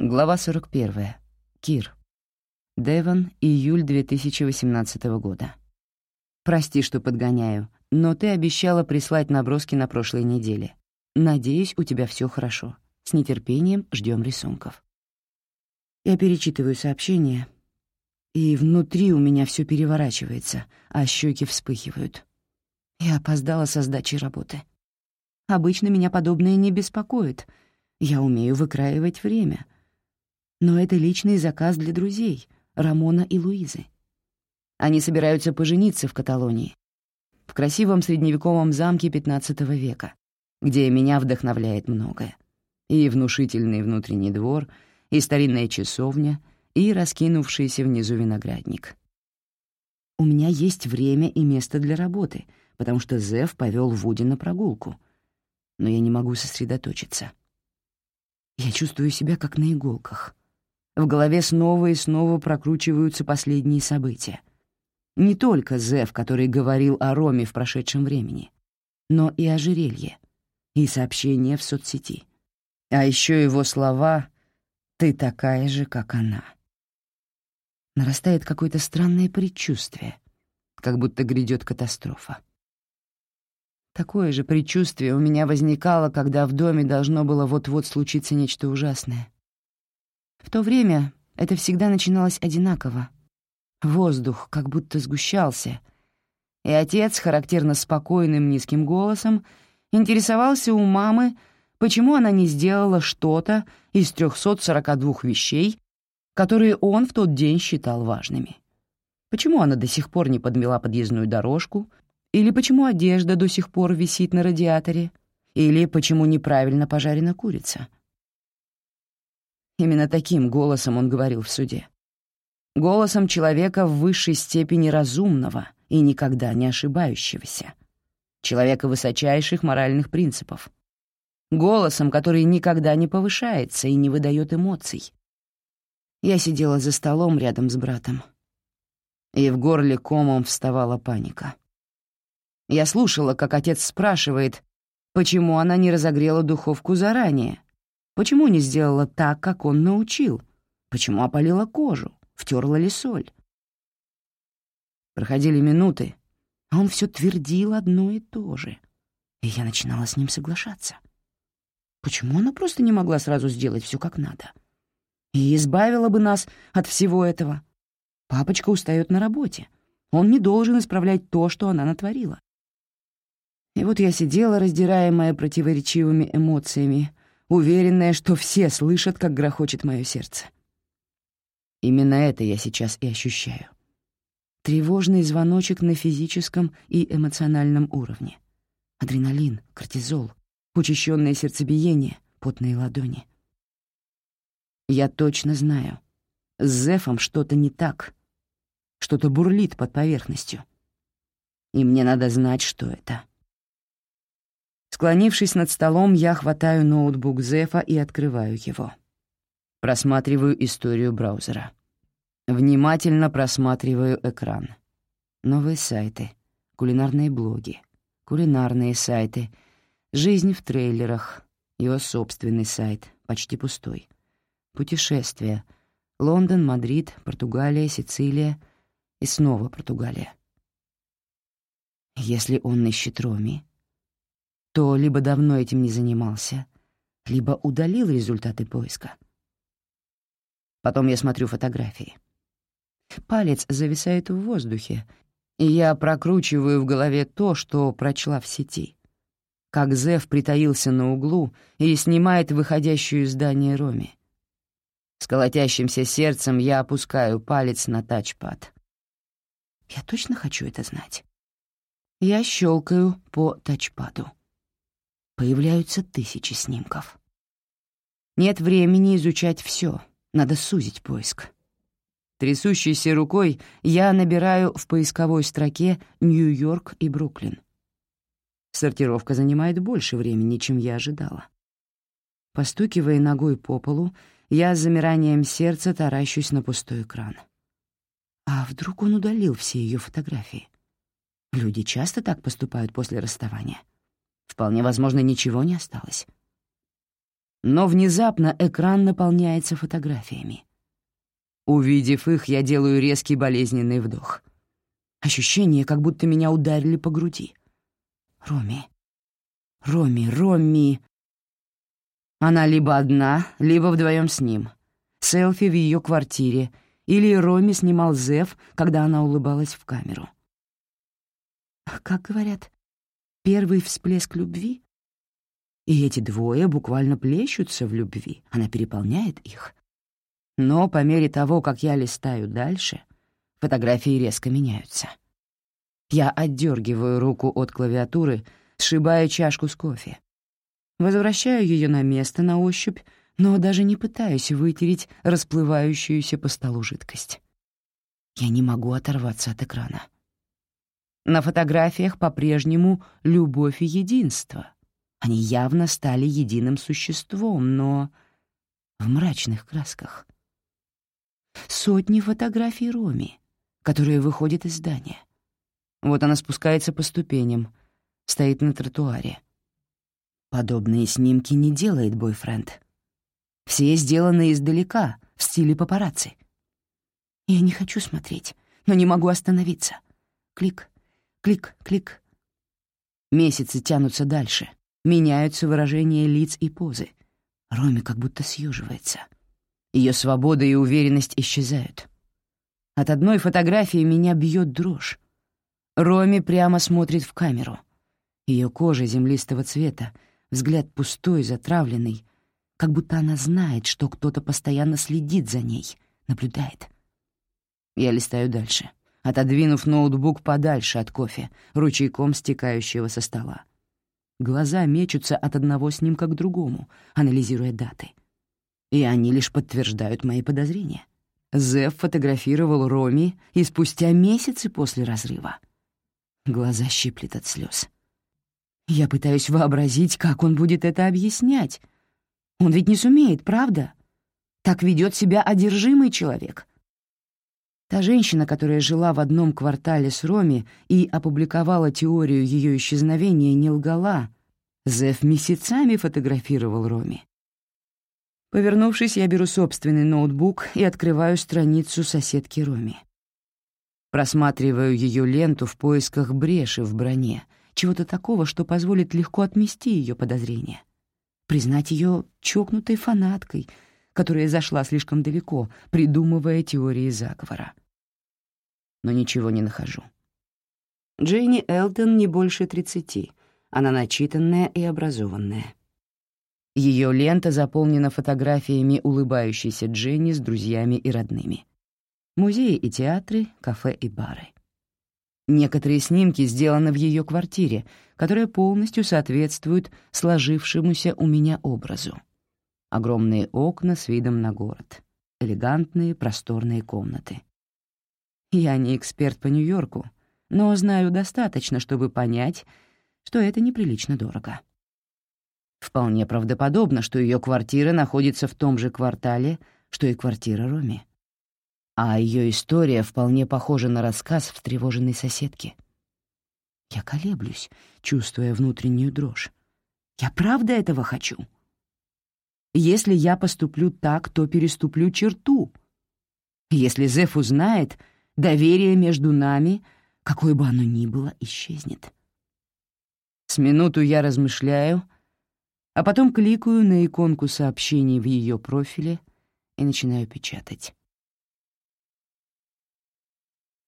Глава 41. Кир. Девон, июль 2018 года. «Прости, что подгоняю, но ты обещала прислать наброски на прошлой неделе. Надеюсь, у тебя все хорошо. С нетерпением ждем рисунков». Я перечитываю сообщение, и внутри у меня все переворачивается, а щеки вспыхивают. Я опоздала со сдачей работы. Обычно меня подобное не беспокоит. Я умею выкраивать время — но это личный заказ для друзей, Рамона и Луизы. Они собираются пожениться в Каталонии, в красивом средневековом замке XV века, где меня вдохновляет многое. И внушительный внутренний двор, и старинная часовня, и раскинувшийся внизу виноградник. У меня есть время и место для работы, потому что Зев повел Вуди на прогулку, но я не могу сосредоточиться. Я чувствую себя как на иголках. В голове снова и снова прокручиваются последние события. Не только Зев, который говорил о Роме в прошедшем времени, но и ожерелье, и сообщения в соцсети. А еще его слова «ты такая же, как она». Нарастает какое-то странное предчувствие, как будто грядет катастрофа. Такое же предчувствие у меня возникало, когда в доме должно было вот-вот случиться нечто ужасное — в то время это всегда начиналось одинаково. Воздух как будто сгущался, и отец, характерно спокойным низким голосом, интересовался у мамы, почему она не сделала что-то из 342 вещей, которые он в тот день считал важными. Почему она до сих пор не подмела подъездную дорожку, или почему одежда до сих пор висит на радиаторе, или почему неправильно пожарена курица — Именно таким голосом он говорил в суде. Голосом человека в высшей степени разумного и никогда не ошибающегося. Человека высочайших моральных принципов. Голосом, который никогда не повышается и не выдает эмоций. Я сидела за столом рядом с братом, и в горле комом вставала паника. Я слушала, как отец спрашивает, почему она не разогрела духовку заранее, Почему не сделала так, как он научил? Почему опалила кожу? Втерла ли соль? Проходили минуты, а он все твердил одно и то же. И я начинала с ним соглашаться. Почему она просто не могла сразу сделать все как надо? И избавила бы нас от всего этого. Папочка устает на работе. Он не должен исправлять то, что она натворила. И вот я сидела, раздираемая противоречивыми эмоциями, уверенная, что все слышат, как грохочет мое сердце. Именно это я сейчас и ощущаю. Тревожный звоночек на физическом и эмоциональном уровне. Адреналин, кортизол, учащенное сердцебиение, потные ладони. Я точно знаю, с Зефом что-то не так, что-то бурлит под поверхностью. И мне надо знать, что это. Склонившись над столом, я хватаю ноутбук Зефа и открываю его. Просматриваю историю браузера. Внимательно просматриваю экран. Новые сайты, кулинарные блоги, кулинарные сайты, жизнь в трейлерах, его собственный сайт, почти пустой. Путешествия. Лондон, Мадрид, Португалия, Сицилия и снова Португалия. Если он ищет Роми, то либо давно этим не занимался, либо удалил результаты поиска. Потом я смотрю фотографии. Палец зависает в воздухе, и я прокручиваю в голове то, что прочла в сети. Как Зев притаился на углу и снимает выходящую из здания Роми. С колотящимся сердцем я опускаю палец на тачпад. Я точно хочу это знать. Я щелкаю по тачпаду появляются тысячи снимков. Нет времени изучать все, надо сузить поиск. Трясущейся рукой я набираю в поисковой строке «Нью-Йорк» и «Бруклин». Сортировка занимает больше времени, чем я ожидала. Постукивая ногой по полу, я с замиранием сердца таращусь на пустой экран. А вдруг он удалил все ее фотографии? Люди часто так поступают после расставания. Вполне возможно, ничего не осталось. Но внезапно экран наполняется фотографиями. Увидев их, я делаю резкий болезненный вдох. Ощущение, как будто меня ударили по груди. Роми. Роми, Роми. Она либо одна, либо вдвоем с ним. Селфи в ее квартире. Или Роми снимал Зев, когда она улыбалась в камеру. Как говорят, первый всплеск любви? И эти двое буквально плещутся в любви, она переполняет их. Но по мере того, как я листаю дальше, фотографии резко меняются. Я отдергиваю руку от клавиатуры, сшибаю чашку с кофе. Возвращаю ее на место на ощупь, но даже не пытаюсь вытереть расплывающуюся по столу жидкость. Я не могу оторваться от экрана. На фотографиях по-прежнему любовь и единство. Они явно стали единым существом, но в мрачных красках. Сотни фотографий Роми, которая выходит из здания. Вот она спускается по ступеням, стоит на тротуаре. Подобные снимки не делает бойфренд. Все сделаны издалека, в стиле папарацци. Я не хочу смотреть, но не могу остановиться. Клик, клик, клик. Месяцы тянутся дальше, меняются выражения лиц и позы. Роми как будто съеживается. Ее свобода и уверенность исчезают. От одной фотографии меня бьет дрожь. Роми прямо смотрит в камеру. Ее кожа землистого цвета, взгляд пустой, затравленный, как будто она знает, что кто-то постоянно следит за ней, наблюдает. Я листаю дальше, отодвинув ноутбук подальше от кофе, ручейком стекающего со стола. Глаза мечутся от одного снимка к другому, анализируя даты. И они лишь подтверждают мои подозрения. Зев фотографировал Роми и спустя месяцы после разрыва. Глаза щиплет от слез. Я пытаюсь вообразить, как он будет это объяснять, он ведь не сумеет, правда? Так ведет себя одержимый человек. Та женщина, которая жила в одном квартале с Роми и опубликовала теорию ее исчезновения, не лгала. Зев месяцами фотографировал Роми. Повернувшись, я беру собственный ноутбук и открываю страницу соседки Роми. Просматриваю ее ленту в поисках бреши в броне, чего-то такого, что позволит легко отмести ее подозрения признать ее чокнутой фанаткой, которая зашла слишком далеко, придумывая теории заговора. Но ничего не нахожу. Дженни Элтон не больше тридцати. Она начитанная и образованная. Ее лента заполнена фотографиями улыбающейся Дженни с друзьями и родными. Музеи и театры, кафе и бары. Некоторые снимки сделаны в ее квартире, которая полностью соответствует сложившемуся у меня образу. Огромные окна с видом на город, элегантные просторные комнаты. Я не эксперт по Нью-Йорку, но знаю достаточно, чтобы понять, что это неприлично дорого. Вполне правдоподобно, что ее квартира находится в том же квартале, что и квартира Роми а ее история вполне похожа на рассказ встревоженной соседки. Я колеблюсь, чувствуя внутреннюю дрожь. Я правда этого хочу? Если я поступлю так, то переступлю черту. Если Зеф узнает, доверие между нами, какое бы оно ни было, исчезнет. С минуту я размышляю, а потом кликаю на иконку сообщений в ее профиле и начинаю печатать.